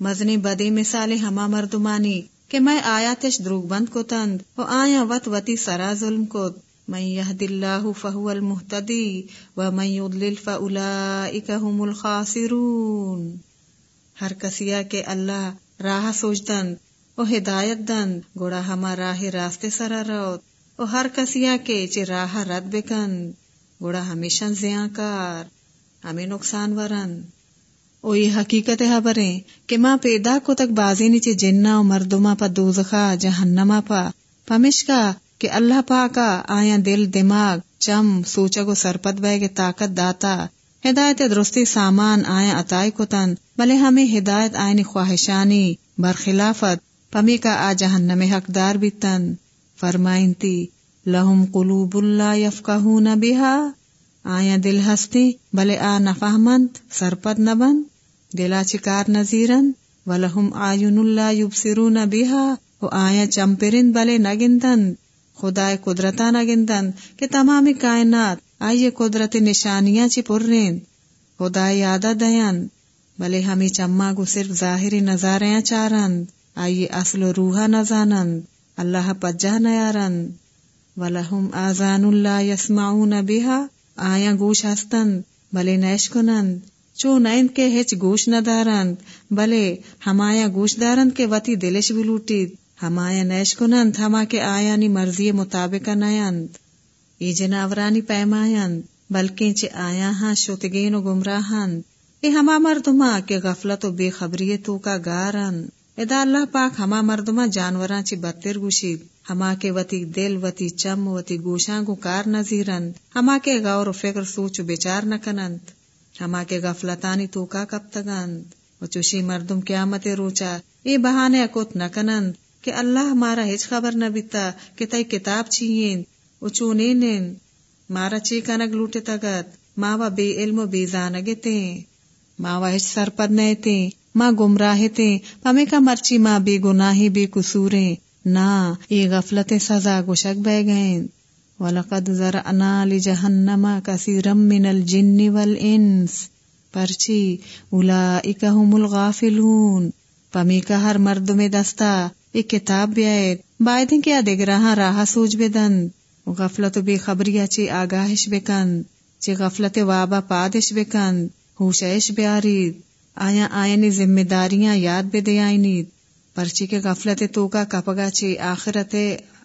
مزنی بدی مثال ہما مردمانی کہ میں آیاتش دروگ بند کو تند و آیا وط وتی سرا ظلم کو من يهد الله فهو المهتدي ومن يضلل فاولئك هم الخاسرون۔ ہر کسیا کے اللہ راہ سوچدن او ہدایت دن گوڑا ہما راہ راستے سرا روت او ہر کسیا کے چی راہ رد بکن گوڑا ہمیشہ زیاں کار، ہمیں نقصان ورن او یہ حقیقت خبریں کہ ماں پیدا کو تک بازی نیچے جنہ و مردما پا دوزخا جہنما پا۔ پمشکا کہ اللہ پاکا آیا دل، دماغ، چم سوچا کو سرپت بے کے طاقت داتا۔ ہدایت درستی سامان آیا عطائی کو تن۔ بلے ہمیں ہدایت آئینی خواہشانی، برخلافت۔ پمی کا آ جہنم حقدار بھی تن۔ فرمائن تی لہم قلوب اللہ یفقہون بہا۔ آیا دل ہستی، بلے آ نفہمند سرپت نبن دلا چکار نزیرن ولہم آیون اللہ یبصرون بہا و آیا چمپرند بلے نگندند خدا قدرتا نہ کہ تمامی کائنات آئیے قدرت نشانیاں چی پرین خدا یادا دیان بلے ہمیں چما گو صرف ظاہری نظاریاں چارند آئیے اصل و روحا نزانند اللہ پجا نیارند ولہم آزان اللہ یسمعون بها آیا گوش ہستند بلے نیش کنند۔ چو نیند کے ہچ گوش نہ دارند، بلے ہمایا گوش دارند کے وتی دلش بلوٹید ہمایا نیش کنند ہما کے آیا نی مرضی مطابق نیند ای جناورانی پیمایند بلکہ چے آیا ہاں شوتگین و گمراہند ای ہما مردما کے غفلت و بے خبری تو کا گارن ادا اللہ پاک ہما مردما جانوراں چی بتر گوشید ہما کے وتی دل وتی چم وتی گوشاں گو کار نظیرند ہما کے غور و فکر سوچ و بیچار نکنند ہما کے غفلتانی تو کا کب تگند و چوشی مردم قیامت روچا ای بہانے اکوت نکنند کہ اللہ ہمارا ہچ خبر نہ بیتا کہ تئی کتاب چیئیں او چونے نین مارا چی کنگ لوٹے تگت ماوا بے علم و بے زانگے تیں ماوا ہچ سرپد نئے تیں ماں گمراہ تیں پمے کا مرچی ماں بے گناہی بے قصوریں نا، یہ غفلت سزا گشک بہ گئیں وَلَقَدْ ذَرَعْنَا لِجَهَنَّمَ كَثِيرًا مِنَ الْجِنِّ وَالْإِنسِ۔ پرچی اولئک هم الغافلون۔ پمی کا ہر مرد میں دستا ایک کتاب بیائید بائدن کیا دیگ رہا راہ سوچ بدند غفلت بے خبری چی آگاہش بکند چی غفلت وابا پادش بکند ہوشش بیارید آیا آئینی ذمہ داریاں یاد بے دیائنید پرچی کے غفلت تو کا کپگا چی آخرت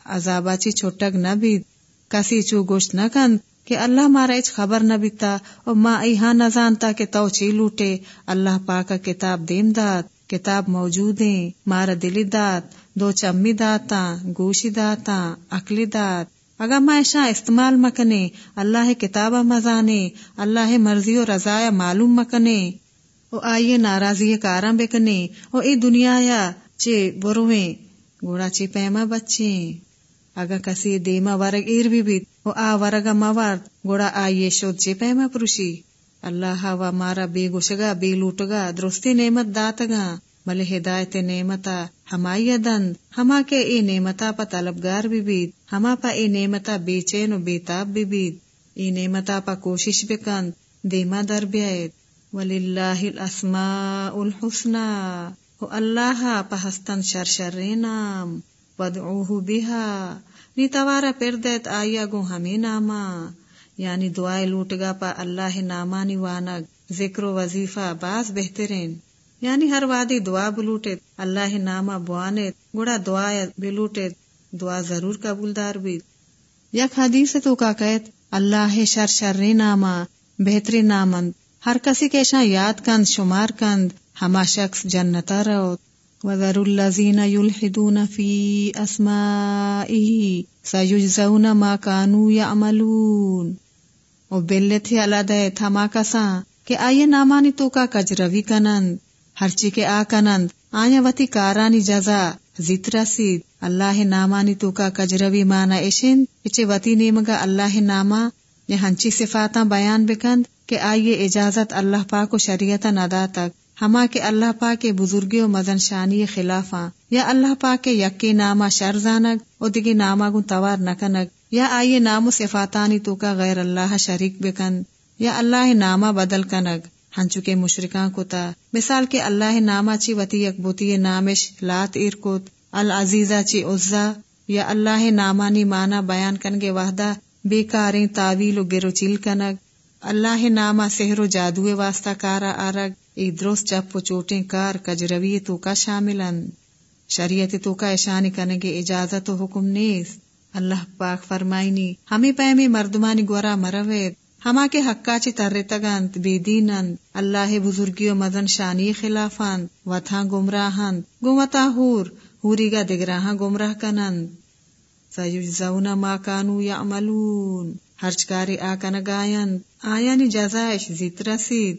عذابا چی چھوٹک نہ بید کسی چو گوشت نہ کند کہ اللہ مارا اچ خبر نہ بیتا۔ اور ماں ایہاں نہ جانتا کہ تو چی لوٹے۔ اللہ پاکا کتاب دیم داد۔ کتاب موجود ہیں۔ مارا دلی دات دو چمی داتا گوشی داتا اکلی دات اگر میں ایشا استعمال مکنے۔ اللہ کتاب مزانے۔ اللہ مرضی و رضا معلوم مکنے۔ او آئیے ناراضی کارم بکنے او ای دنیا یا چے برویں۔ گوڑا چے پیما بچے۔ اگر کسی دیما ورگ ایر بھی بیت او آ ورگا موارد گوڑا آئیے شد چے پیما پروشی۔ اللہ و مارا بے گوشگا، بے لوٹگا۔ درستی نعمت داتگا۔ بلے ہدایت نعمتا۔ ہمائی دند۔ ہما کے اے نعمتا پا طلبگار بھی بید ہما پا اے نعمتا بے چین و بے تاب بھی بید اے نعمتا پا کوشش بکند دیما در بیائید۔ وللہ الاسماء الحسنى. و اللہ پا ہستن شر شر نام، ودعوه بها نی توارا پر دیت آیا گو ہمیں ناما یعنی دعائے لوٹگا پا اللہ نامانی وانگ ذکر و وظیفہ باز بہترین. یعنی ہر وادی دعا بلوٹے، اللہ ناما بوانے، گڑا دعا بلوٹے، دعا ضرور قبول دار بھی. یک حدیث تو کا کہت، اللہ شر شر ناما بہتری نامند ہر کسی کے شاہ یاد کند، شمار کند، ہما شخص جنتا روت وذر الذین یلحدون فی اسمائه سیجزون ما کانوا یعملون۔ او بلے بلت علادہ تھما کساں کہ آئیے نامانی تو کا کجروی کنند ہرچی کے آ کنند آیا وتی کارانی جزا زیترا سید اللہ نامانی تو کا کجروی مانا ایشن اچے وتی نیمگا اللہ ناما یہ ہنچی صفاتاں بیان بکند کہ آئیے اجازت اللہ پاک و شریعت ندا تک، ہما کے اللہ پاک کے بزرگی و مزن شانی خلافاں، یا اللہ پاک کے یکی ناما شرزانگ او دگی ناما گن توار نکنگ، یا آئیے نام و صفاتانی تو کا غیر اللہ شریک بکند، یا اللہ نامہ بدل کنگ۔ ہنچو کے مشرکاں کتا مثال کے اللہ ناما چی وتی بوتی نامش لات ارکت العزیزہ چی عزا یا اللہ نامانی مانا بیان کنگے وحدہ۔ بے کاریں تعویل و گرو چیل کنگ، اللہ ناما سحر و جادو واسطہ کارا آرگ، ای درست چپ و چوٹیں کار کجروی تو کا شاملن۔ شریعت تو کا اشانی کنگے اجازت و حکم نیس اللہ پاک فرمائنی، ہمیں پیمی مردمانی گورا مروید۔ ہما کے حقا چی تر تگنت بے دینند اللہ بزرگی و مدن شانی خلافند وطا گمراہند۔ گمتا ہور ہوری گا دگراہاں گمراہ کنند۔ سیجزون ما کانو یعملون ہرچ کاری آکن گائن آیانی یعنی جزائش زیت رسید۔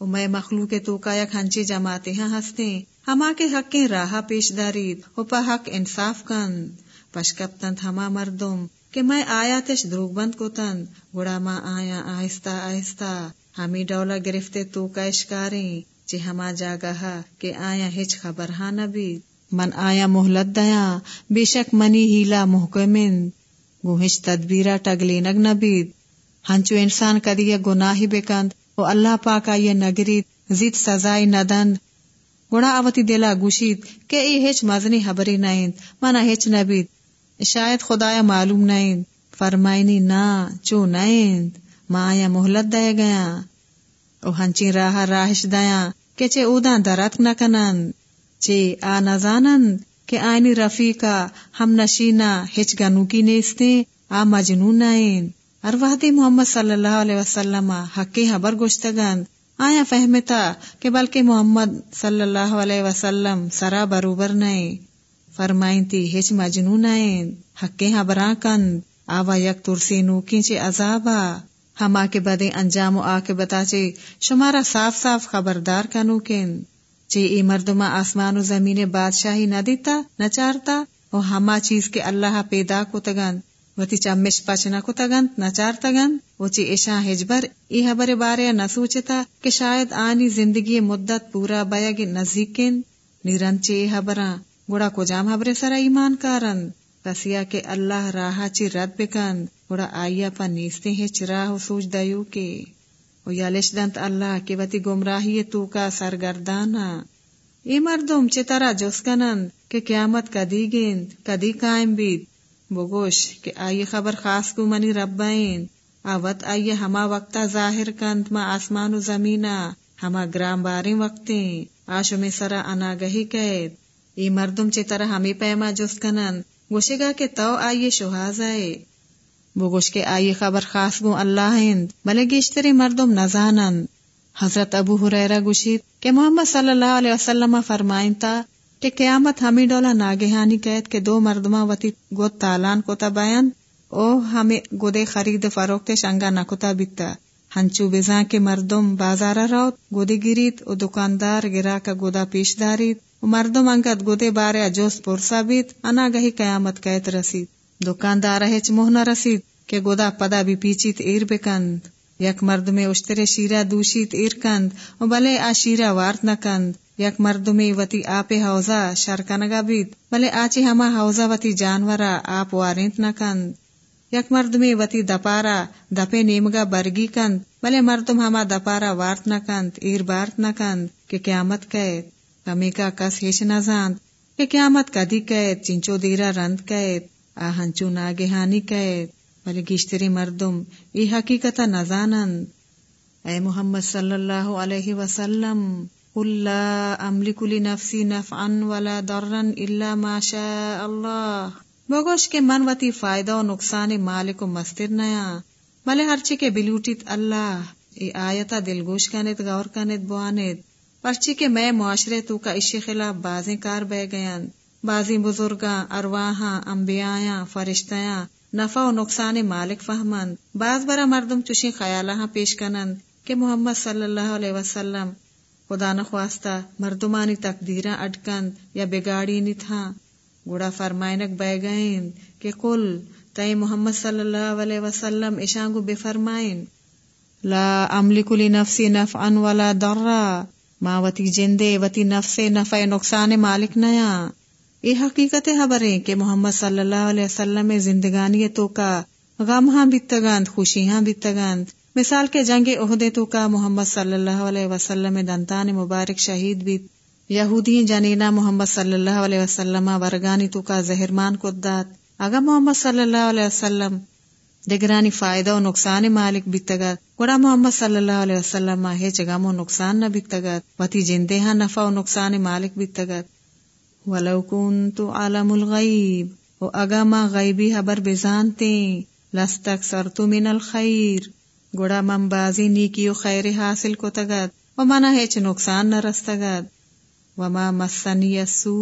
و میں مخلوق تو کا یک ہنچی ہیں ہستے۔ ہما کے حق کے راہ پیش دارید۔ و پا حق انصاف کند۔ پشکپتن ہما مردم۔ کہ میں آیا تش دروگ بند کو تن گڑا ماں آیا آہستہ آہستہ۔ ہمیں ڈولا گرفتے تو کا اشکاریں۔ چی ہما جاگا کہ آیا ہچ خبر ہاں نبی من آیا محلت دیا، بے شک منی ہیلا محکمن۔ گوہش تدبیرا ٹگلی نگ نبید۔ ہنچو انسان کدی گناہی بکند او اللہ پاکا یہ نگرید زید سزائی ندند۔ گڑا آوتی دلا گوشید، کہ ای ہچ مزنی حبری نائند منا ہچ نبید۔ شاید خدایا معلوم نائند فرمائنی نا، چو نائند ما آیا محلت دیا گیا۔ او ہنچی راہ راہش دیا، کہ چے اودان درک نکنند۔ چے آ نزانند کہ آئینی رفیقا ہم نشینا ہچ گنو کی نیستے، آ مجنون آئین۔ وحدی محمد صلی اللہ علیہ وسلم حقی حبر گوشتگند آیا فہمتا کہ بلکہ محمد صلی اللہ علیہ وسلم سرا بروبر نئے۔ فرمائن تی ہچ مجنون آئین۔ حقی حبران کند۔ آوا یک ترسی نوکی چے عذابا۔ ہما کے بدے انجام و آ کے بتا چے، شمارا صاف صاف خبردار کنو کن چی ای مردما آسمان و زمین بادشاہی نہ دیتا، نہ چارتا، او ہما چیز کے اللہ پیدا کو تگن وتی چمش پچنا کو تگن نہ چار تگن وہ چی ایشا ہجبر ای حبر بارے نہ سوچتا کہ شاید آنی زندگی مدت پورا بیگ نزدیکن نیرن چی حبراں گوڑا کو جام حبر سرا ایمان کارن؟ کسیا کے اللہ راہ چی رد بکن گوڑا آئیا پا نیستے ہیں چراہ سوچ دیو کے۔ و یالش دنت اللہ کی وتی گمراہی تو کا سرگردانا ای مردم چی طرح جس کنند کہ قیامت کدی گیند، کدی قائم بید۔ بگوش کہ آئی خبر خاص کو منی ربائین آوت آئی ہما وقتا ظاہر کند ما آسمان و زمینا ہما گرام باریں وقتیں۔ آشو میں سرا اناگہی قید۔ ای مردم چی طرح ہمیں پیما جس کنند۔ گوشے گا کہ تو آئیے شہاز آئے۔ بوگوش کے آئی خبر خاص گو اللہ ہند، بلے گیشتری مردم نزانند حضرت ابو حریرہ گوشید کہ محمد صلی اللہ علیہ وسلم فرمائن تا کہ قیامت ہمیں ڈولا ناگہانی قید کے دو مردمہ وتی گود تالان کو بیان او ہمیں گودے خرید فروخت شنگا نکتا بیتا۔ ہنچو بزاں کے مردم بازارا روت گودے گریت، او دکاندار گرا کا گودا پیش دارید۔ او مردم انگت گودے بارے جوس پرسا بیت انا گہی قیامت قید رسید۔ دکاندار ہچ موہ نہ رسید کہ گودا پدا بھی پیچیت ایر بکند، یک مرد میں اشترے شیرہ دوشیت ایر کند و بلے آ شیرہ وارت نہ کند۔ یک مرد میں وتی آپ حوزہ شرکنگا بیت بلے آچی ہما حوزہ وتی جانورا آپ وارنت نہ کند۔ یک مرد میں وتی دپارا دپے نیمگا برگی کند، بلے مردم ہما دپارا وارت نہ کند، ایر بارت نہ کند کہ قیامت قید۔ کمی کا کس ہیچ نہ زاند کہ قیامت کدی قید، چنچو دیرا رند قید۔ آہنچو ناگہانی قید بلے گیشتری مردم، ای حقیقتا نزانند۔ اے محمد صلی اللہ علیہ وسلم، قل لا املک لنفسی نفعا ولا ضرا الا ما شاء اللہ۔ بگوش کے من وتی فائدہ و نقصان مالک و مستر نیا۔ بلے ہرچی کے بلوٹیت اللہ۔ ای آیتا دلگوش کنت غور کنت بوانت پرچی کے میں معاشرے تو کا اشی خلاف بازیں کار بہ گیاں۔ بازی بزرگاں ارواہاں انبیاء فرشتیاں، نفع و نقصان مالک فہمند، بعض برا مردم چوشی خیالہ پیش کنند کہ محمد صلی اللہ علیہ وسلم خدا نخواستہ مردمانی تقدیرہ اٹکند یا بگاڑی نی تھا گوڑا فرمائنک بے گئیں کہ کل تئی محمد صلی اللہ علیہ وسلم اشانگو بے فرمائن لا املک لنفسی نفعا ولا ضرا ما وتی جندے، وتی نفس نفع نقصان مالک نیا یہ حقیقت خبریں کہ محمد صلی اللہ علیہ وسلم زندگانی تو کا غم ہاں بیتگند خوشی ہاں بیتگند مثال کے جنگ عہدے تو کا محمد صلی اللہ علیہ وسلم دنتان مبارک شہید بھی۔ یہودی جنینا محمد صلی اللہ علیہ وسلم ورگانی تو کا زہرمان کو دات اگر محمد صلی اللہ علیہ وسلم دگرانی فائدہ و نقصان مالک بیتگت گوڑا محمد صلی اللہ علیہ وسلم ہے چگام و نقصان نہ بیتگت وتی جندے ہاں نفع و نقصان مالک بیتگت ولو کنتو عالم الغیب و اگا ما غیبی حبر بزانتے لستک سرتو من الخیر. گوڑا من بازی نیکی و خیر حاصل کو تگت و منا ہیچ نقصان نہ رستگت وما مسنی سو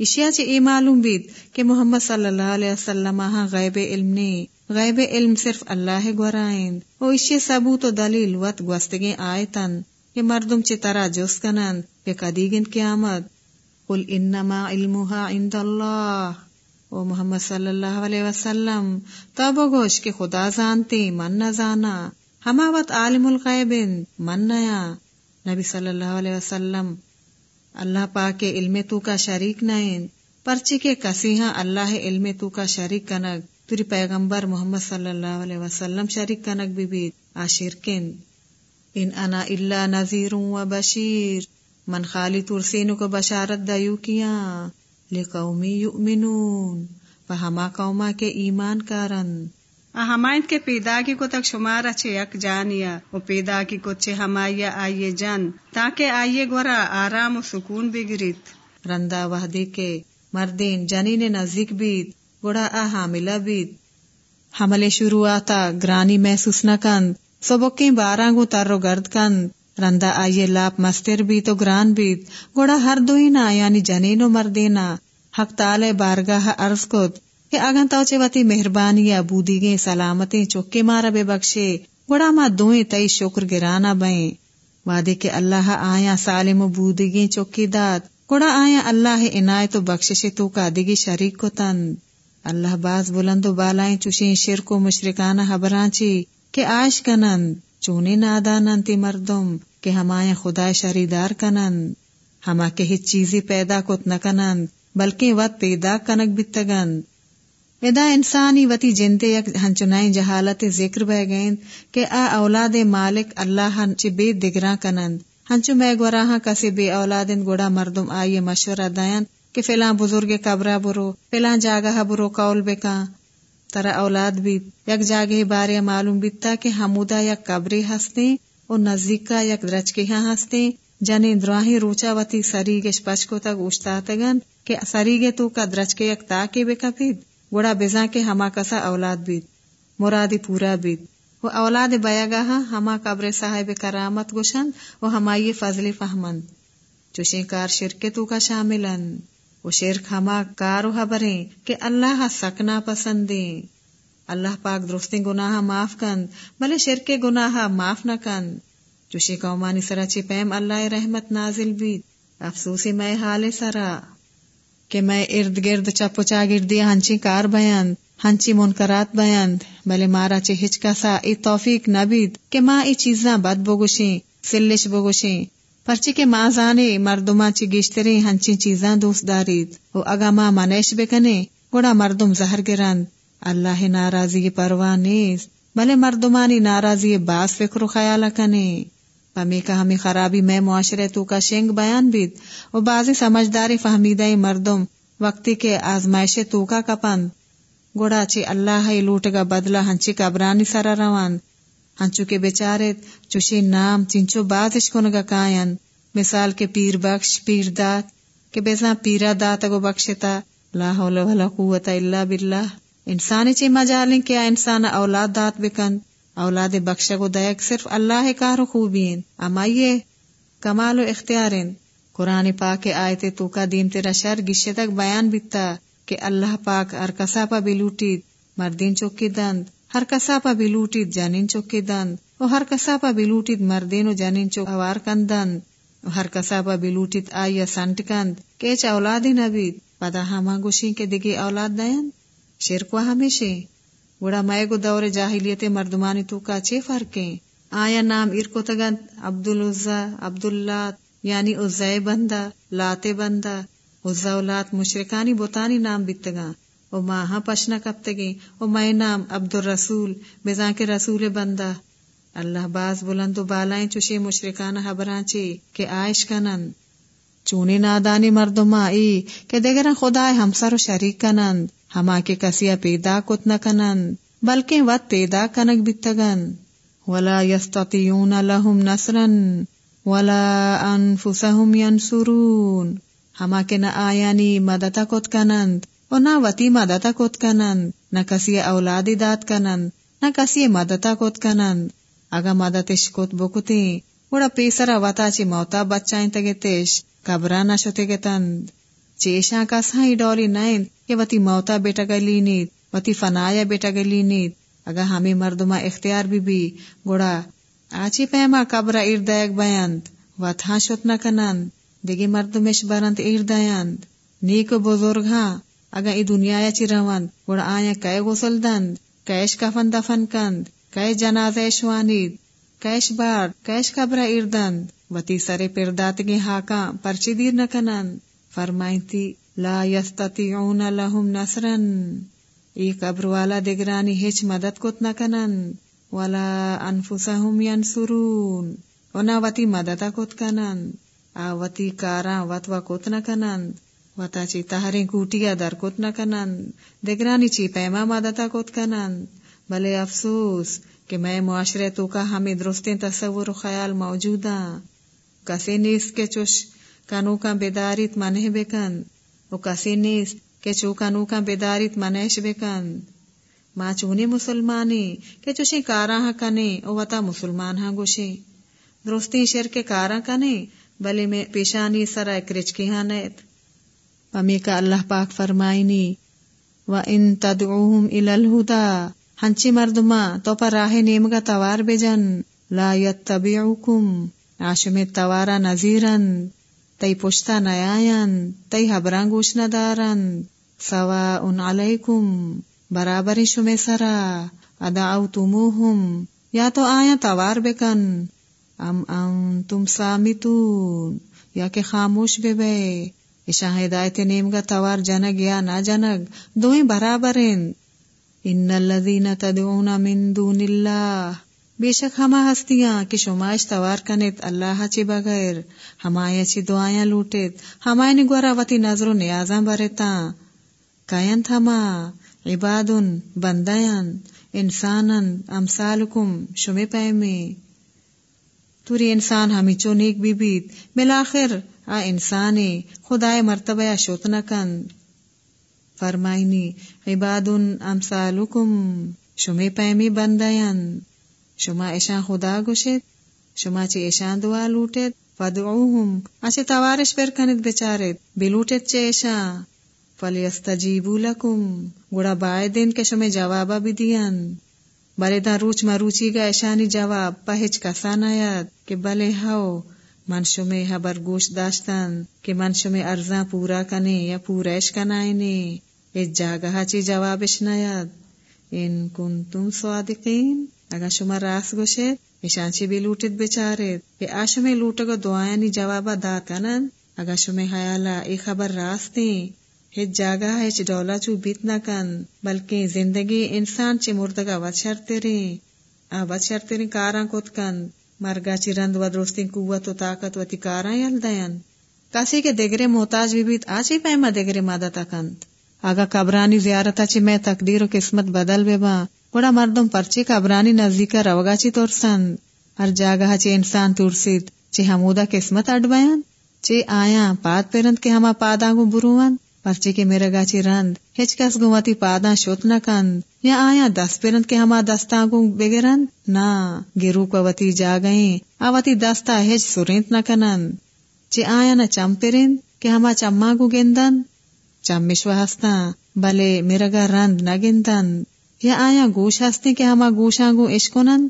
اشیا چ ای معلوم بید کہ محمد صلی اللہ علیہ وسلم ہاں غیب علم نے، غیب علم صرف اللہ گورائند او اشی ثبوت و دلیل وط گوستگی آیتن، کہ مردم چی طرح جس کنند کہ قدیگن قیامت. قل انما علمها عند اللہ او محمد صلی اللہ علیہ وسلم، تب گوش کہ خدا زانتے من نہ زانا ہماوت عالم الغیب من نیا نبی صلی اللہ علیہ وسلم، اللہ پاک کے علم تو کا شریک نائن پرچی کے کسیحا اللہ علم تو کا شریک کنک تری پیغمبر محمد صلی اللہ علیہ وسلم شریک کنک بھی بیت۔ آشرکن ان انا اللہ نذیر و بشیر۔ من خالی ترسین کو بشارت دیو کیا لقومی یؤمنون فہما قوما کے ایمان کارن۔ ہمائن کے پیدا کی کو تک شمار اچھے یک جانیا وہ پیدا کی کو چھے ہمایا آئیے جان تاکہ آئیے گورا آرام و سکون بگریت رندا وحدی کے مردین جنین نزدیک بیت گوڑا آ حاملہ بیت۔ حملے شروع آتا گرانی محسوس نہ کند سبکی بارانگو تر و گرد کند۔ رندا آئیے لاپ مستر بھی تو گران بیت گوڑا ہر دوینا یعنی جنین و مردینا حق تالے بارگاہ عرض کت کہ اگن توچے وتی مہربانی یا گے سلامتیں چوکے مارا بے بخشے۔ گوڑا ما دوئیں تئی شکر گرانا بائیں وعدے کے اللہ آیا سالم و بودی گے چوکی دات گوڑا آیا اللہ عنایت و بخشش تو کا دگی شریک کو تند اللہ باز بلند و بالائیں چوشیں شرک و مشرکانہ حبرانچی کہ آش کنند۔ چونے نادانند تی مردم کہ ہمایا خدا شریدار کنند، ہما کے ہچ چیزی پیدا کت نہ کنند بلکہ وط پیدا کنک بتگند۔ ادا انسانی وتی جنتے یک ہنچنائی جہالت ذکر بہ گئیں کہ آ اولاد مالک اللہ ہنچ بے دگراں کنند۔ ہنچو میں گوراہاں کسی بے اولادن گوڑا مردم آئیے مشورہ دائن کہ فلاں بزرگ قبرہ برو، فلاں جاگہ برو قول بکا ترا اولاد بھی، یک جاگہ بارے معلوم بیتا کہ حمودہ یک قبری ہستے اور نزدیکا یک درچکی ہاں ہستے۔ جنے دراہی روچا وتی سریگش پچکو تک اوشتا تگن کہ سریگے تو کا درچکے یک تاکے بکا پید گوڑا بزا کے ہما کسا اولاد بیت مرادی پورا بیت وہ اولاد بیا گاہا ہما قبر صاحب کرامت گوشن وہ ہمائی فضل فہمند۔ چوشیں کار شرک تو کا شاملن۔ وہ شرک ہما کارو حبریں کہ اللہ سکنا پسندیں اللہ پاک درستی گناہ معاف کن بلے شرک گناہ معاف نہ کن چوشی قومانی سرا چی پیم اللہ رحمت نازل بیت افسوسی میں حال سرا۔ کہ میں ارد گرد چپ چا گردی ہنچی کار بیان ہنچی منکرات بیان بلے مارا چے ہچکا سا ای توفیق نبید کہ ماں ای چیزاں بد بگوشیں، سلش بگوشیں۔ پرچی کے ماں زانے مردما چی گیشتریں ہنچی چیزاں دوست دارید۔ او اگا ماں منیش بکنے گوڑا مردم زہر گرند اللہ ناراضی پرواہ نیست، بلے مردمانی ناراضی باس فکر و خیال کنے۔ پمی کا ہمیں خرابی میں معاشرے تو کا شنگ بیان بیت و بازی سمجھداری فہمیدہ مردم وقتی کے آزمائش تو کا کپند۔ گوڑا چی اللہ ہی لوٹ گا بدلا ہنچی کبرانی سرا روان۔ ہاں ہنچو کے بیچارت چوشی نام چنچو بازش کنگا کائن مثال کے پیر بخش، پیر دات کہ بیزا پیرا دات اگو بخشتا لا حول ولا قوت الا باللہ۔ انسانی چی مجالیں کیا انسان اولاد دات بکند اولاد بخش کو دیک صرف اللہ کار خوبین امائیے کمال و اختیارن قرآن پاک آیت تو کا دین تیرا شر گشے تک بیان بیتا کہ اللہ پاک ہر کسا پا بھی مردین چوکی دند۔ ہر کسا پا بھی لوٹید جانین چوکی دند و ہر کسا پا بھی لوٹید مردین و جانین چوک کندند و ہر کسا پا بھی لوٹید آیا سنٹ کند کیچ اولادی نبید، پدا ہما گوشیں کے دگی اولاد دین شرک و ہمیشہ گوڑا مائے گو دور جاہلیت مردمانی تو کا چے فرقیں آیا نام ارکو تگن عبد العزا عبد اللہ یعنی عزائے بندہ لاتے بندہ عزا لات مشرکانی بوتانی نام بیتگا او ماہا پشنا کب تگی او مائے نام عبد الرسول بزان کے رسول بندہ۔ اللہ باز بلند و بالائیں چوشی مشرکان حبرانچی کہ آئش کنند۔ چونی نادانی مردما ای کہ دیگر خدا ہمسر و شریک کنند۔ ہما کے کسیا پیدا کت نہ کنند، بلکہ وت پیدا کنک بتگن ولا یستطیعون لهم نصرا ولا انفسهم ینصرون۔ ہما کے نہ آیانی مدتا کت کنند۔ نہ وتی مدتا کت کنند نہ کسی اولادی دات کنند نہ کسی مدتا کت کنند اگا مدتش کت بکتی وڑا پیسرا وتا چی موتا بچائیں تگتش کبرا نہ شتے گتند چیشا کا سائی ڈولی نائن کہ وتی موتا بیٹا گلی نیت وتی فنایا بیٹا گلی نیت اگا ہمیں مردما اختیار بھی بھی گوڑا آچی پیما کبرا اردائک بیند وطہاں شت نہ کنند دیگی مردمش برند اردائند نیک بزرگ ہاں اگا ای دنیا چی روند گوڑا آیا کئے غسل دند کئیش کفن دفن کند، کئے جنازہ شوانید کئیش بار کئیش کبرا اردند وتی سرے پرداتگی ہاکاں پرچی دیر نہ کنند۔ فرمائیتی لا یستطیعون لهم نصرن، ای قبر والا دگرانی ہچ مدد کت نہ کنن ولا انفسهم ینصرون ونا وتی مدد کت کنن آوتی کارا وتوا کت نہ کنن وتا چی تہریں کوٹیا در کت نہ کنن دگرانی چی پیما مدد کت کنن بلے افسوس کہ میں معاشرے تو کا ہمیں درستیں تصور و خیال موجودا کسی نیس کے چوش کنو کا بیداریت منہ بکن او کسی نیس کہ چو کنو کا بیداریت منش بکن ما چونی مسلمانی کہ چوشی کارا ہاں کنے او وطا مسلمان ہاں گوشی درستی شر کے کارا کنے بلی میں پیشانی سرا اکرچ کی ہاں نیت پمی کا اللہ پاک فرمائنی و ان تدعوهم الالہدا ہنچی مردما تو پر راہ نیمگا توار بجن، لا یتبعوکم آشم توارا نذیرن تی پشتا نیاین تی حبران گوش ندارن سوا ان علیکم برابری شمی سرا، ادعوتموہم، یا تو آیا توار بکن، ام ام تم سامیتون یا کہ خاموش بے بے اشا ہدایت نیم گا توار جنگ یا نہ جنگ دوئیں برابرین ان الذین تدعون من دون اللہ بے شک ہما ہستیاں کہ شمائش توار کنت اللہ چی بغیر ہمایا چی دعائیں لوٹت ہمائے نگورا وتی نظر و نیازاں برتا کائن تھما عبادن بندیان انسانن امثالکم شمی پیمی توری انسان ہمی چو نیک بی بیت بلاخر آ انسانی خدای مرتبہ شوتنا کن فرمائنی، عبادن امثالکم شمی پیمی بندیان۔ شما ایشان خدا گوشت شما چی ایشان دعا لوٹت فدعوهم اچھے توارش پر کنت بچارت بلوٹت چے ایشان فلیستجیبو لکم گوڑا بائے دن کے شما جوابا بھی دیان۔ بلے دا روچ مروچی گا ایشانی جواب پہچ کسا نیاد کہ بلے ہاو من شمی حبر گوش داشتن کہ من شمی ارزاں پورا کنے یا پورش کنائنے اس جاگہ چی جوابش نیاد۔ ان کنتم صادقین؟ اگا شما راس گوشے ایشانچی بھی لوٹت بچارت کہ آشمی لوٹگو دعائنی جوابا دا کنن اگا شمی حیالا ای خبر راس دیں ہیچ جاگا ہیچ ڈولا چو بیت نہ کن بلکہ زندگی انسان چی مردگا وچ شرتے آ وچ شرتے کاراں کت کن مرگا چی رند و درستین قوت و طاقت و تی کاراں یل دین کسی کے دگرے محتاج بھی بیت آچی پیما دگرے مادہ تکند آگا قبرانی زیارتا چی میں تقدیر و قسمت بدل بے با. گوڑا مردم پرچے قبرانی نزدیکا روگا چی تورسند ہر جاگہ چے انسان تورسید چے ہمودا قسمت اڈ بیان چے آیا پاد پیرند کے ہما پاداں گو بروان. پرچے کے میرا گاچی رند. ہچ کس گواتی پاداں شوت نہ کند یا آیا دس پیرند کے ہما دستاں گو بگرند نا گرو کو وتی جا گئیں آواتی دستا ہچ سورینت نہ کنند چے آیا نہ چم پیرند کہ ہما چمما گو گندن چم مشوا ہستا بلے میرا گا رند نہ گندن یا آیا گوش ہستے کہ ہما گوشاں گو اشکنن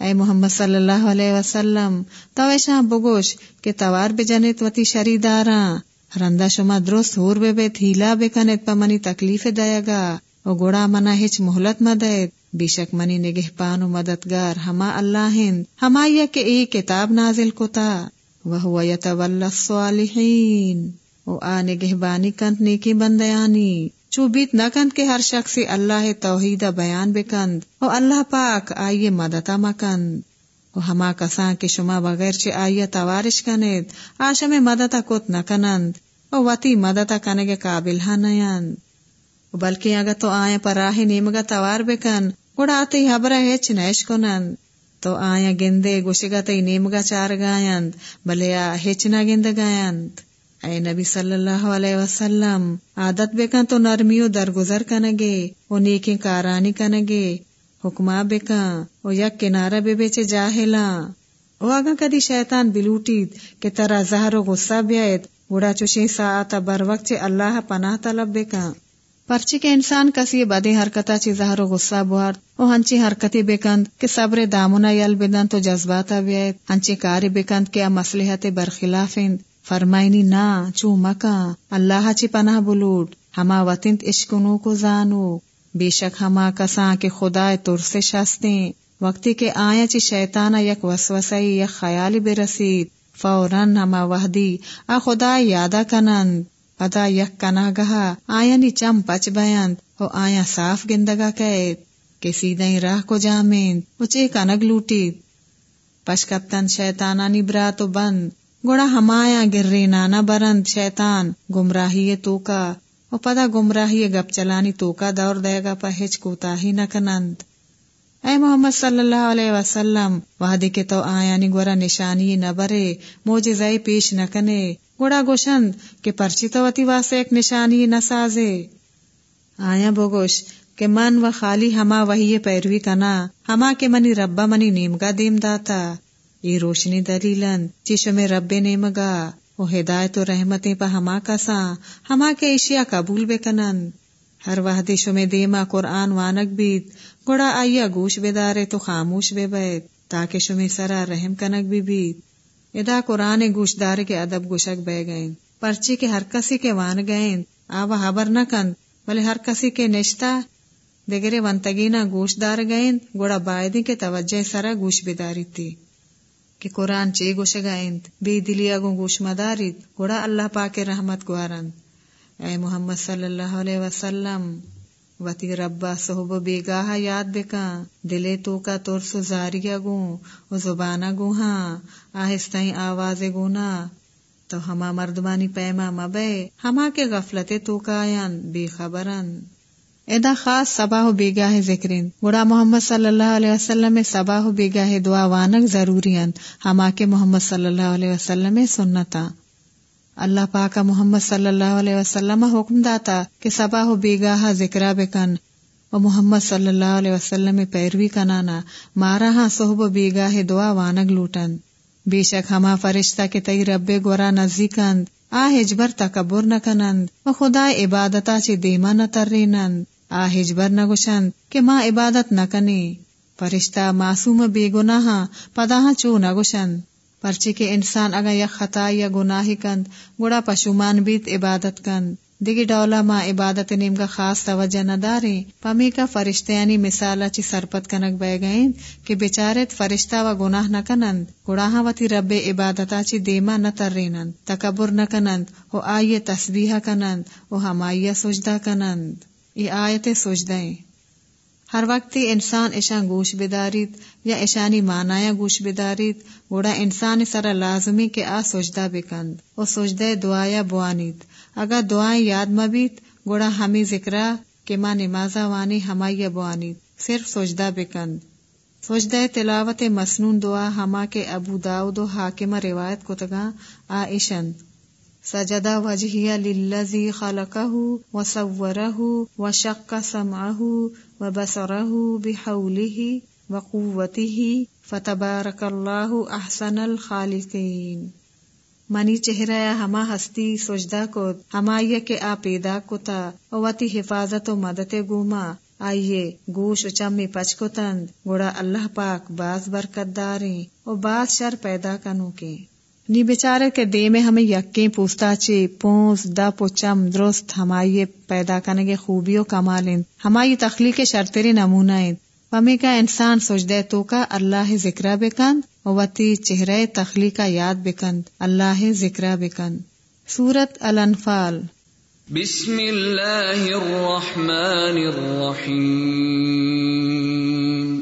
اے محمد صلی اللہ علیہ وسلم تو ایشا بگوش کہ توار بجنت وتی شریداراں رندا شما درست ہور بے بے تھیلا بے کنت پا منی تکلیف دیا گا او گوڑا منا ہچ محلت مدد بے شک منی نگہ پانو مددگار ہما اللہ ہند۔ ہما یا کہ ای کتاب نازل کو تا وہو یتولی الصالحین۔ او آ نگہ بانی کنت نیکی بندیانی۔ چوبیت نہ کند کے ہر شخص اللہ توحید بیان بکند۔ او اللہ پاک آئیے مدتا مکند۔ و ہما کساں کے شما بغیر چے آئیا توارش کنید آشا میں مدتا کت نکنند و وتی مدتا کنگ قابل ہا نیند و بلکہ اگر تو آیا پر راہ نیمگا توار بکن گوڑا آتی حبرہ ہیچ نیش کنند۔ تو آیا گندے گوشگا تی نیمگا چار گایند بلے آ ہیچ نہ گند گایند اے نبی صلی اللہ علیہ وسلم، عادت بکن تو نرمیو درگزر کنگے، و نیکی کارانی کنگے۔ حکما بکا، او یک کنارہ بے بیچے جاہلا۔ او اگا کدی شیطان بلوٹید کہ ترا زہر و غصہ بیائید گوڑا چوشی ساعتا بر وقت چے اللہ پناہ طلب بکا۔ پرچی کے انسان کسی بدی حرکتا چی زہر و غصہ بوار او ہنچی حرکتی بکند کہ صبر دامنا یل بدن تو جذباتا بیائید ہنچی کاری بکند کہ مسلحت برخلافند۔ فرمائنی نا چو مکا، اللہ چی پناہ بلوٹ، ہما وطنت اشکنو کو زانو۔ بے شک ہما کساں کے خدا تر سے شستیں وقتی کے آیا چی شیطانہ یک وسوسائی یک خیالی بے رسید، فوراً ہما وحدی، آ خدا یادا کنند پدا یک کنا گہا آیا نی چم پچ بیند ہو آیا صاف گندگا قید، کہ سیدھیں راہ کو جامین اچے کنگ لوٹید۔ پشکپتن شیطانانی برا تو بند گوڑا ہمایا گرری نانا برند شیطان، گمراہی تو کا و پدا گمراہی گپ چلانی تو کا دور دے گا پہچ کوتا ہی نہ کنند اے محمد صلی اللہ علیہ وسلم وحدی کے تو آیا نی گورا نشانی نہ برے موجے پیش نہ کنے گوڑا گوشند کہ پرچی تو وتی واسے ایک نشانی نہ سازے آیا بوگوش کہ من و خالی ہما وہی پیروی کنا ہما کے منی ربا منی نیمگا دیم داتا یہ روشنی دلیلن چیشو میں رب نیمگا وہ ہدایت و رحمتیں پا ہما کسا ہما کے اشیا قبول بے کنن۔ ہر وحدیشو میں دیما قرآن وانک بیت گوڑا آئیا گوش بیدارے تو خاموش بے بیت تاکہ شمی سرا رحم کنک بھی بیت ادا قرآن گوش دار کے ادب گوشک بے گئیں پرچی کے ہر کسی کے وان گئیں آوا حبر نہ کن، بلے ہر کسی کے نشتا دگرے ونتگینا گوش دار گئیں گوڑا بائدی کے توجہ سرا گوش بیداری تھی کہ قرآن چے گوش گائند، بے دلیا گو گوش مدارید، گوڑا اللہ پاک رحمت گوارند۔ اے محمد صلی اللہ علیہ وسلم، وتی ربا صحب بے گاہ یاد بکا۔ دلے تو کا ترس زاریا گو و زبانہ گو ہاں۔ آہستہ آواز گونا۔ تو ہما مردمانی پیما مبے۔ ہما کے غفلت تو کا آیان، بے خبرن ادا خاص سباہ بیگاہ ذکرین۔ گڑا محمد صلی اللہ علیہ وسلم سباہ بیگاہ دعا وانک ضروری ہما کے محمد صلی اللہ علیہ وسلم سنتا۔ اللہ پاکا محمد صلی اللہ علیہ وسلم حکم داتا کہ سباہ بیگاہ ذکرہ بکن۔ و محمد صلی اللہ علیہ وسلم پیروی کنانا۔ مارا ہاں صحب بیگاہ دعا وانگ لوٹن۔ بے شک ہما فرشتہ کے تئی رب گورا نزدیکند آ ہجبر تکبر نہ کنند و خدا عبادتا چی دیما نہ ترینند آ ہجبر نہ گشند کہ ماں عبادت نہ کنی۔ فرشتہ معصوم بے گناہ پداہ چو نہ گشند پرچے کے انسان اگا یا خطا یا گناہ کند، گڑا پشومان بیت عبادت کند۔ دگی ڈولا ما عبادت نیم کا خاص توجہ نہ دارے پمی کا فرشتے یعنی مثالا چی سرپت کنک بے گئیں کہ بیچارت فرشتہ و گناہ نہ کنند۔ گڑاہا وتی رب عبادتا چی دیما نہ ترینند۔ تکبر نہ کنند، او آئیے تسبیح کنند، او ہمائیہ سجدہ کنند۔ یہ آیت سجدائیں ہر وقت انسان ایشان گوش بداریت یا ایشانی مانایا گوش بداریت، گوڑا انسان سرا لازمی کے آ سجدہ بکند۔ او سجدہ دعایا بوانیت۔ اگر دعائیں یاد مبیت، گوڑا ہمیں ذکرہ کہ ماں نمازا وانی ہمائی بوانیت۔ صرف سجدہ بکند۔ سجدہ تلاوت مسنون دعا ہما کے ابو داود و حاکمہ روایت کو تگا آئشند سجدہ وجہیا للذی خلقہ وصورہ وشق سمعہ وبصرہ بحولہ وقوتہ فتبارک اللہ احسن الخالقین۔ منی چہرہ ہما ہستی سجدہ کو ہما کے آ پیدا کتا، اوتی حفاظت و مدد گوما۔ آئیے گوش چمی پچ کو تند گوڑا اللہ پاک باز برکت داریں اور باز شر پیدا کنو کے۔ نی بیچارے کے دے میں ہمیں یقیں پوستا چے پونس دا پوچم درست، ہمائی پیدا کرنے کے خوبیوں کمالیں ہمائی تخلیق شرطری نمونہ پمی کا انسان سجدے تو کا اللہ ذکرہ بکند وتی چہرے تخلیقہ یاد بکند، اللہ ذکرہ بکند۔ سورت الانفال۔ بسم اللہ الرحمن الرحیم۔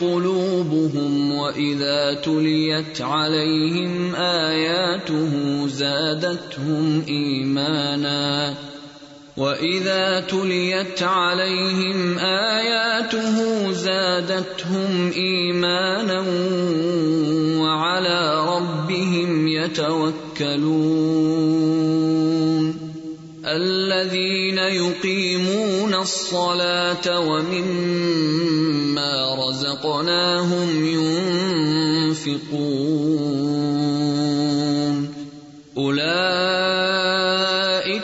قلوبهم وإذا تليت عليهم آياته زادتهم إيمانا وإذا تليت عليهم آياته زادتهم إيمانا وعلى ربهم يتوكلون الذين يقيمون الصلاة ومما رزقناهم ينفقون أولئك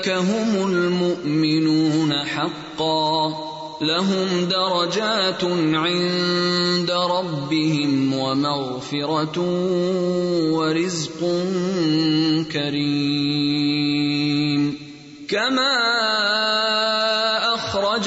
هم المؤمنون حقا لهم درجات عند ربهم ومغفرة ورزق كريم كما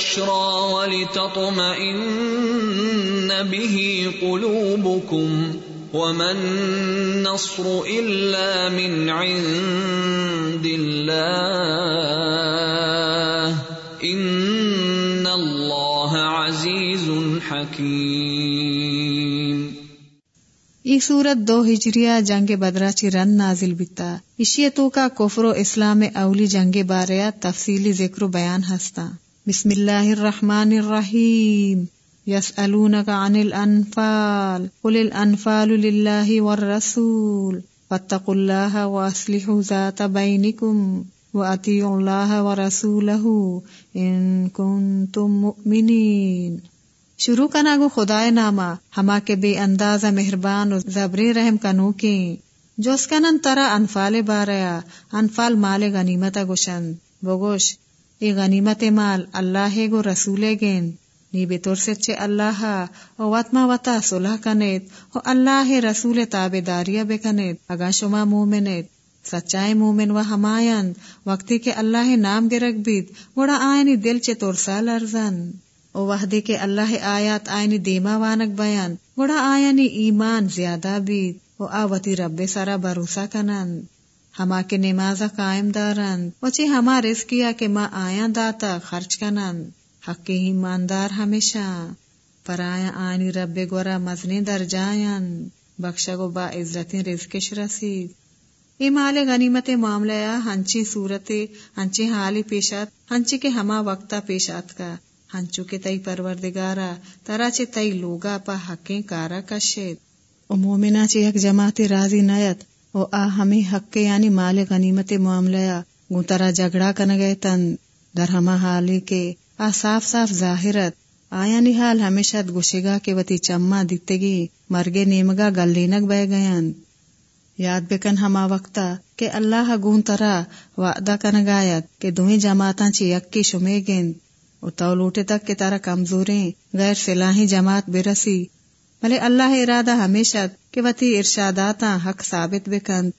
الا بشرى ولتطمئن به قلوبكم وما النصر الا من عند الله ان الله عزيز حكيم. ای صورت دو ہجریہ جنگ بدرا چی رن نازل بیتا اشی تو کا کفر و اسلام اولی جنگ باریا تفصیلی ذکر و بیان ہستا بسم اللہ الرحمن الرحیم۔ يسألونك عن الأنفال قل الأنفال لله والرسول فاتقوا الله وأصلحوا ذات بينكم وأطيعوا الله ورسوله إن كنتم مؤمنين شروع کنا گو خدائے ناما ہما کے بے اندازہ مہربان و زبری رحم کنو کی جوس کنن ترا انفال باریا، انفال مال غنیمت گوشن۔ بگوش ای غنیمت مال، اللہ گو رسول گین نی بے طور سے اللہ او وطما وطا صلح کنیت او اللہ رسول تابے داریا بے کنیت اگا شما مومنیت سچائے مومن و ہمایان وقتی کے اللہ نام گرگ بیت گوڑا آئینی دل چے تورسا لرزن او وحدے کے اللہ آیات آئینی دیما وانک بیان۔ گوڑا آئینی ایمان زیادہ بیت او آوتی رب سارا بروسا کنن ہما کے نمازہ قائم دارن۔ وچی ہما رزقیا کے ماں آیا داتا خرچ کنن۔ حق کے ایماندار ہمیشہ۔ پر آیا آنی رب گورا مزنی در جائن۔ بخشا گو با عزتیں رزقش رسید۔ ای مال غنیمت معاملہ ہنچی صورت، ہنچی حالی پیشات، ہنچی کے ہما وقتا پیشات کا۔ ہنچو کے تئی پروردگارا، ترا چے تئی لوگا پا حقیں کارا کشید۔ او مومنا چے یک جماعت راضی نیت۔ او آ ہمیں حق کے یعنی مال غنیمت معاملہ گو ترا جگڑا کن گئے تن در ہما حالی کے آ صاف صاف ظاہرت۔ آیا نحال یعنی ہمیشہ گوشگا کے وتی چما دیتگی مرگے نیمگا گلینک بہ گیاں یاد بکن ہما وقتا کہ اللہ گون ترا وعدہ کن گایت کہ دوہیں جماعتاں چی یکی شمے گند او تو لوٹے تک کہ تارا کمزوریں، غیر سلاحی جماعت برسی بھلے اللہ ارادہ ہمیشہ کہ وتی ارشاداتا حق ثابت بکند،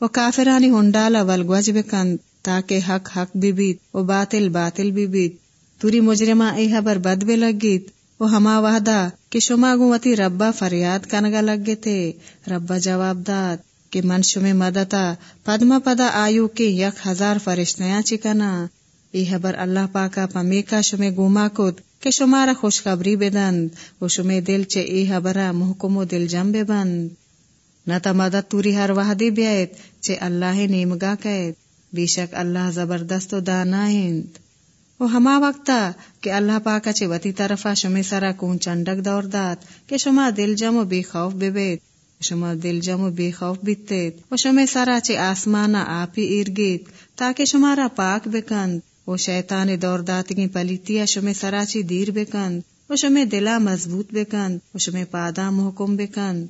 و کافرانی ہنڈالا ولگوج بکند، تاکہ حق حق بھی بیت و باطل باطل بھی بیت توری مجرمہ اے حبر بد بے لگیت وہ ہما وحدہ کہ شما گوتی ربا فریاد کنگا لگے تھے ربا جواب داد کہ من شمے مدتا پدما پدا آیو کے یک ہزار فرشتیاں چکنا۔ ای حبر اللہ پاکا پمیکا شمے گوما کت کہ شمارا خوشخبری بدند و شمے دل چے ای حبرا محکم و دل جم بند نہ تا مدد توری ہر وحدی بیائیت چے اللہ نیمگا کہت بے شک اللہ زبردست و دانا ہند وہ ہما وقتا کہ اللہ پاکا چے وتی طرفا شمے سرا کون چنڈک دور دات کہ شما دل جم و بے خوف ببیت شما دل جم و بے خوف بیتیت و شما سرا چے آسمانا آپی ارگیت تاکہ شمارا پاک بکند و شیطان دور داتگی پلیتیا شما سرا چی دیر بکند و شما دلا مضبوط بکند و شما پادا محکم بکند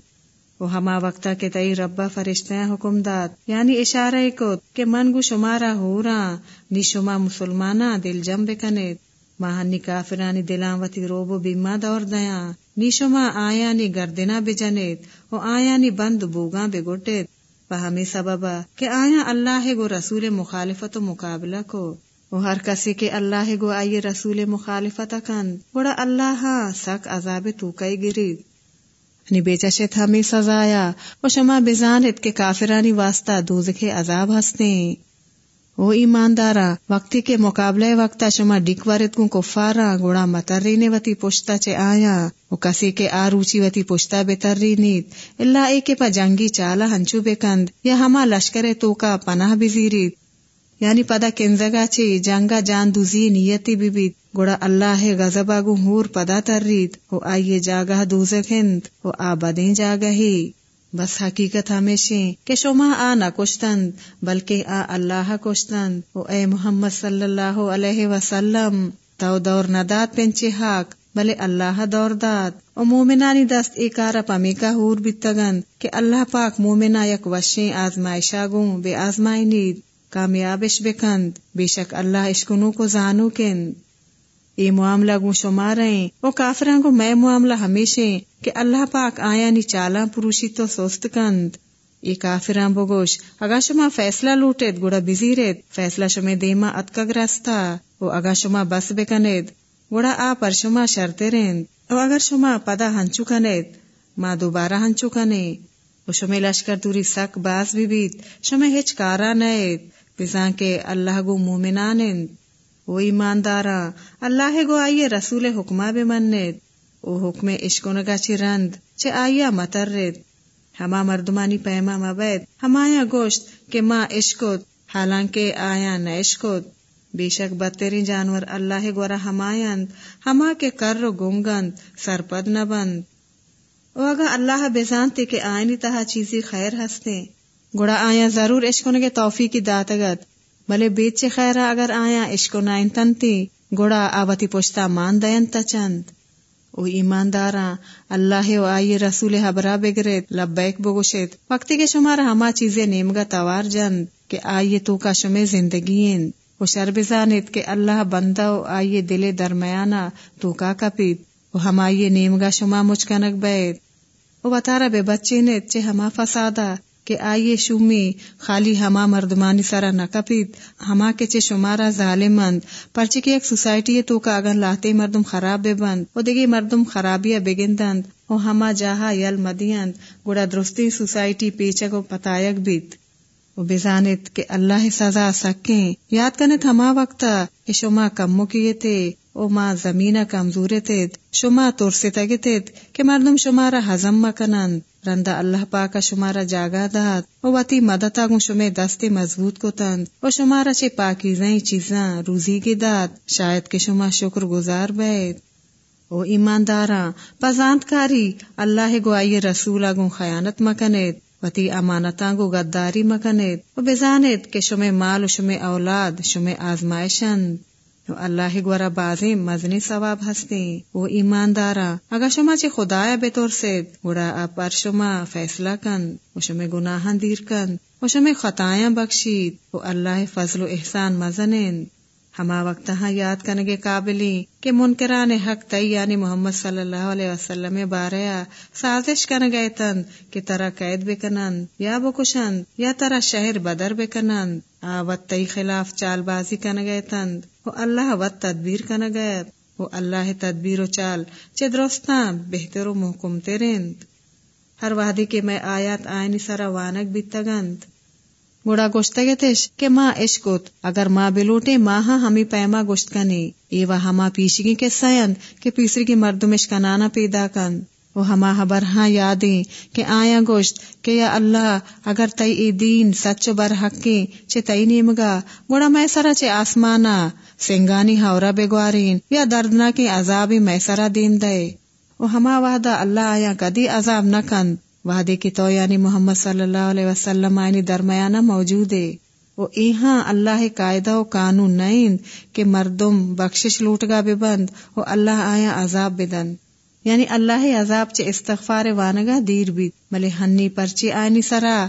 و ہما وقتا کے تئی ربا فرشتہ حکم داد۔ یعنی اشارہ کو کہ من گو شمارا ہو رہا نی شما مسلمانا دل جم بکنید ماہنی کافرانی دلاوتی روبو بیما دور دیا نی شما آیا نی گردنا بجنید و آیا نی بند بوگاں بگٹید و ہمیں سببا کہ آیا اللہ گو رسول مخالفت و مقابلہ کو۔ وہ ہر کسی کے اللہ گو آئیے رسول مخالفت کن۔ بڑا اللہ ہاں سک عذاب تو کئی گرید نی یعنی بیچا شت ہمیں سزایا و شما بزانت کے کافرانی واسطہ دوزخے عذاب ہستے۔ وہ ایماندارا وقتی کے مقابلے وقتا شما ڈک ورت کو کفارا گوڑا متری نے وتی پوشتا چے آیا۔ وہ کسی کے آروچی وتی پوشتا بے تری نیت اللہ اے کے پا جنگی چالا ہنچو بے کند یا ہما لشکر تو کا پناہ بزیریت۔ یعنی پدا کنزگا چے جنگا جان دوزی نیتی بی بیت گوڑا اللہ غزبا ہور پدا ترید وہ آئیے جاگہ دوزک ہند وہ آبادیں جاگہ ہی بس حقیقت ہمیشہ کہ شما آ نہ کشتند، بلکہ آ اللہ کشتند۔ او اے محمد صلی اللہ علیہ وسلم تو دور نداد پنچے حق، بلے اللہ دور داد۔ او مومنانی دست ایکارا پمی کا ہور بیتگند، کہ اللہ پاک مومنا یک وشیں آزمائشا گوں بے آزمائی نید کامیابش بکند۔ بے شک اللہ اشکنو کو زانو کند۔ یہ معاملہ گو شمار رہے وہ کافران کو میں معاملہ ہمیشہ کہ اللہ پاک آیا نی چالا پروشی تو سوست کند۔ یہ کافران بگوش، اگا شما فیصلہ لوٹید گوڑا بزی بزیرید فیصلہ شما دیما اتکگ رستا وہ اگا شما بس بکنید۔ گوڑا آ پر شما شرطے رند او اگر شما پدا ہنچو کنید، ما دوبارہ ہنچو کنے۔ وہ شما لشکر دوری سک باز بھی بیت۔ شما ہچ کارا نید بزان کے اللہ گو مومنانند وہ ایماندارا، اللہ گو آئیے رسول حکمہ بے منید او حکم اشکونگا چی رند، چے آئیا مترد ہما مردمانی پیما مبید ہمایا گوشت کہ ماں اشکت حالانکہ آیا نہ اشکت بے شک بدترین جانور اللہ گورا ہمایند ہما کے کر گنگند سرپد نہ بند۔ او اگا اللہ بزانتے کہ آئینی تہا چیزی خیر ہستے۔ گوڑا آیا ضرور اشکونگے توفیقی داتگت بلے بیچ خیرا اگر آیا اشکو نائن تنتی گوڑا آوتی پوشتا مان دین تا چند۔ او ایماندارا، اللہ و آئی رسول حبرا بگرید لبیک بگوشید وقتی کے شمارا ہما چیزیں نیمگا توار جند، کہ آئیے تو کا شمے زندگین وہ شربزانت کہ اللہ بندہ و آئیے دل درمیانا تو کا کپید۔ وہ ہم آئیے نیمگا شما مچکنک بید۔ وہ بتارا بے بچے نے چے ہما فسادا کہ آئیے شومی، خالی ہما مردمانی سارا نہ ہما کے چے شمارا ظالمند۔ پرچے کی ایک سوسائٹی تو کا اگن لاتے مردم خراب بے بند وہ دیگی مردم خرابیا بگندند او ہما جہا یل مدیند گوڑا درستی سوسائٹی پیچھے کو پتایک بیت۔ وہ بزانت کہ اللہ سزا سکیں۔ یاد کنت ہما وقتا کہ شما کمو کیے تھے۔ او ما زمین کمزور تید، شما ترسی تگتید کہ مردم شمارا حزم مکنند. رندا اللہ پاکا شمارا جاگا داد او واتی مدتا گو شمے دستے مضبوط کو تند او شمارا چے پاکیزیں چیزاں روزی کے داد. شاید کہ شما شکر گزار بیت او ایماندارا پزانت کاری. اللہ گو آئی رسول گو خیانت مکنید. وتی امانتاں گو غداری مکنید. او بزانید کہ شمے مال و شمے اولاد شمے آزمائشند اللہ گورا بازی مزنی ثواب ہستی وہ ایماندارا۔ اگر شما چی خدایا بے طور سے گڑا اپر شما فیصلہ کن وہ شما گناہاں دیر کن وہ شما خطایاں بخشید وہ اللہ فضل و احسان مزنین۔ ہما وقت ہاں یاد کنگے قابلی کہ منکران حق تی یعنی محمد صلی اللہ علیہ وسلم باریا سازش کن گئے تن کہ ترا قید بکنند یا بکشند یا ترا شہر بدر بکنند آوت تی خلاف چال بازی کن گئے تند۔ وہ اللہ وت تدبیر کن گئے وہ اللہ تدبیر و چال چے بہتر و محکم تیرند ہر وادی کے میں آیات آئینی سرا وانک بیتگند گوڑا گوشتگے تش کہ ماں عشقت اگر ماں بلوٹے ماں ہاں ہمیں پیما گوشت کنی۔ ایوا ہما پیشگی کے سیند کہ پیسری کی مردمش کنانا پیدا کن۔ وہ ہما حبر ہاں یادیں کہ آیا گوشت کہ یا اللہ، اگر تئی ای دین سچ بر حقی چے تئی نیمگا، گوڑا میں سرا چے آسمانا سنگانی ہورا بگوارین یا دردنا کی عذابی میں سرا دین دے۔ وہ ہما وحدہ اللہ آیا کدی عذاب نہ کن۔ وعدے کی تو یعنی محمد صلی اللہ علیہ وسلم آئینی درمیانہ موجود ہے۔ وہ ایہاں اللہ قاعدہ و قانون نائند کہ مردم بخشش لوٹ گا بے بند، وہ اللہ آیا عذاب بدن یعنی اللہ عذاب چے استغفار وانگا دیر بھی۔ ملے ہنی پرچی آئینی سرا۔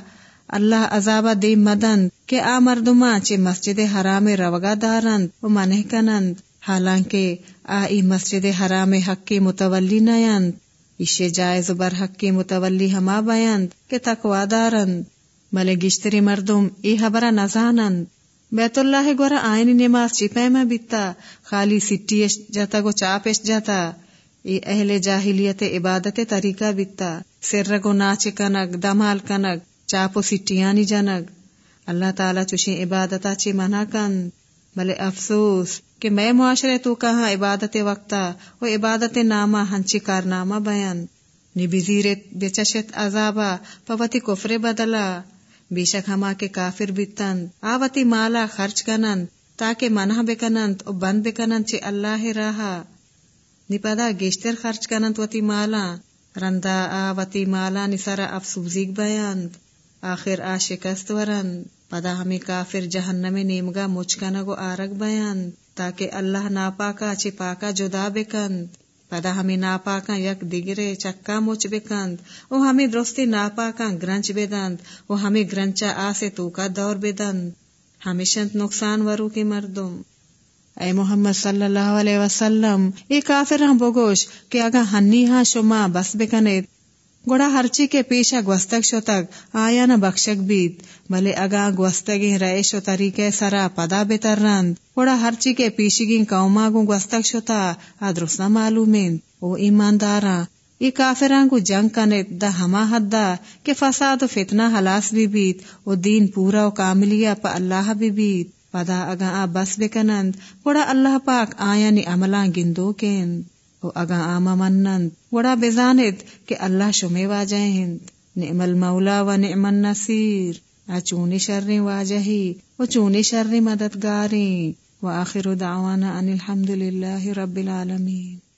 اللہ عذاب دے مدن کہ آ مردما چے مسجد حرام روگا دارند و منہ کنند۔ حالانکہ آ ای مسجد حرام حق کی متولی نیند۔ اسے جائز بر حق کی متولی ہما بیند کہ تقوا دارند۔ بلے گشتری مردم ای حبرہ نزانند بیت اللہ گورا آئینی نماز چی پیما بیتا۔ خالی سٹیش جاتا گو چاپش جاتا۔ ای اہل جاہلیت عبادت طریقہ بیتا سر گو ناچ کنگ دمال کنگ چاپو سٹیانی جنگ اللہ تعالی چوشی عبادتا چی منع کند بلے افسوس کہ میں معاشرے تو کہاں عبادت وقتا و عبادت نامہ ہنچی کارنامہ بیان نی بچشت عذابا پوتی کفر بدلا بیشک ہما کے کافر بیتن آوتی مالا خرچ کنند تاکہ منہ بکنند و بند بکنند چی اللہ راہا نی پدا گیشتر خرچ کنند وتی مالا رندا آوتی مالا نسارا افسوزیگ بیاند آخر آ شکست ورند پدا ہمیں کافر جہنم نیمگا مچکن گو آرگ بیان تاکہ اللہ ناپاکا چی پاکا جدا بکند پدا ہمیں ناپاکا یک دیگرے چکا مچ بکند او ہمیں درستی ناپاکا گرنچ بدند او ہمیں گرنچا آسے تو کا دور بدند ہمیشنت نقصان ورو کی مردم اے محمد صلی اللہ علیہ وسلم ای کافر ہم بگوش کہ اگا ہنی ہاں شما بس بکنید۔ گوڑا ہرچی کے پیشا گوستک شو تک آیا نہ بخشک بیت بلے اگا گوستگی رئیش و طریقے سرا پدا بتر رند گوڑا ہرچی کے پیشگی قوما گو گوستک شو تا ادرس نہ معلومین۔ او ایماندارا ای کافران کو جنگ کنے دا ہما حد دا کہ فساد و فتنہ حلاس بھی بیت و دین پورا و کاملیا پا اللہ بھی بیت پدا اگا آ بس بکنند وڑا اللہ پاک آیا نی عملاں گندو کند۔ اگا آما منند، وڑا بزانت کہ اللہ شمے واجہ ہند۔ نعم المولا و نعم النصیر چونی شر واجہی و چونی شر مددگاری۔ و آخر دعوانا ان الحمد للہ رب العالمین۔